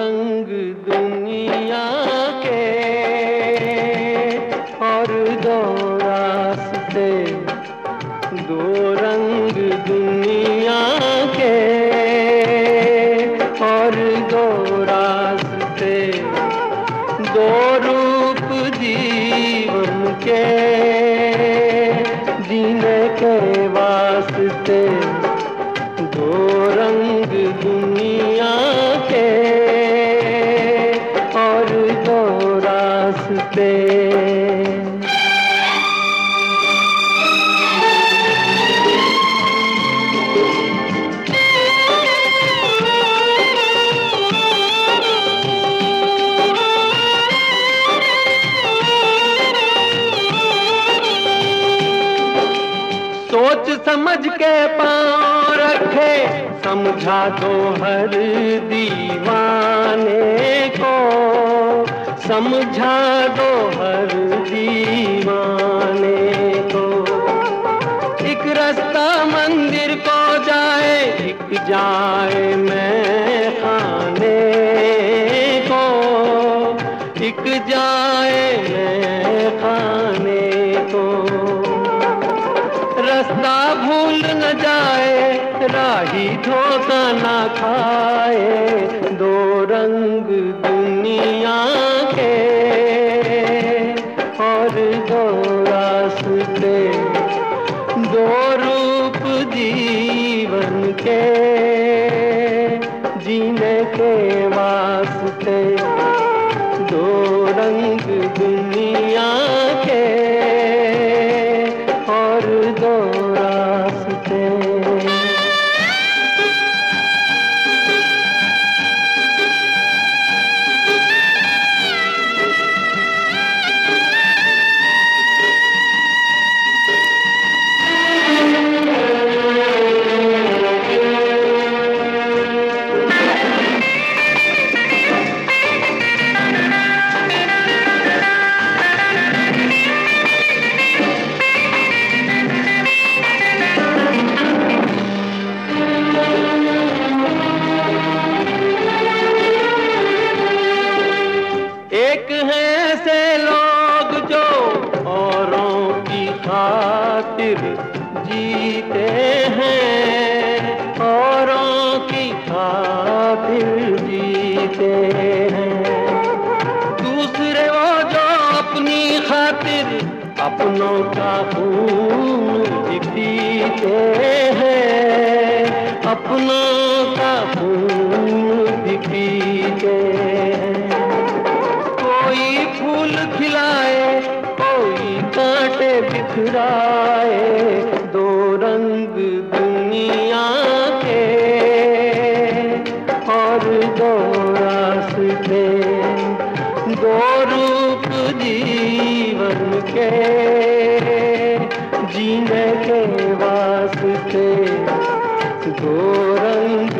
रंग दुनिया के और दो रास्ते, दो रंग दुनिया के और दो रास्ते, दो रूप जीवन के, जीने के रास्ते सोच समझ के पाँव रखे समझा दो हर दीवाने को। समझा दो हर दीवाने को। एक रास्ता मंदिर को जाए, एक जाए मैं खाने को। एक जाए मैं खाने को। रास्ता भूल न जाए, राही धोखा ना खाए। दो रंग दुनिया के खातिर जीते हैं, औरों की खातिर जीते हैं। दूसरे वो जो अपनी खातिर अपनों का खून पीते हैं, अपनों का खून पीते हैं। कोई फूल खिलाए बिखराए दो रंग दुनिया के और दो रास्ते दो रूप जीवन के जीने के वास्ते दो रंग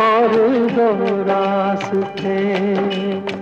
और दो रास्ते।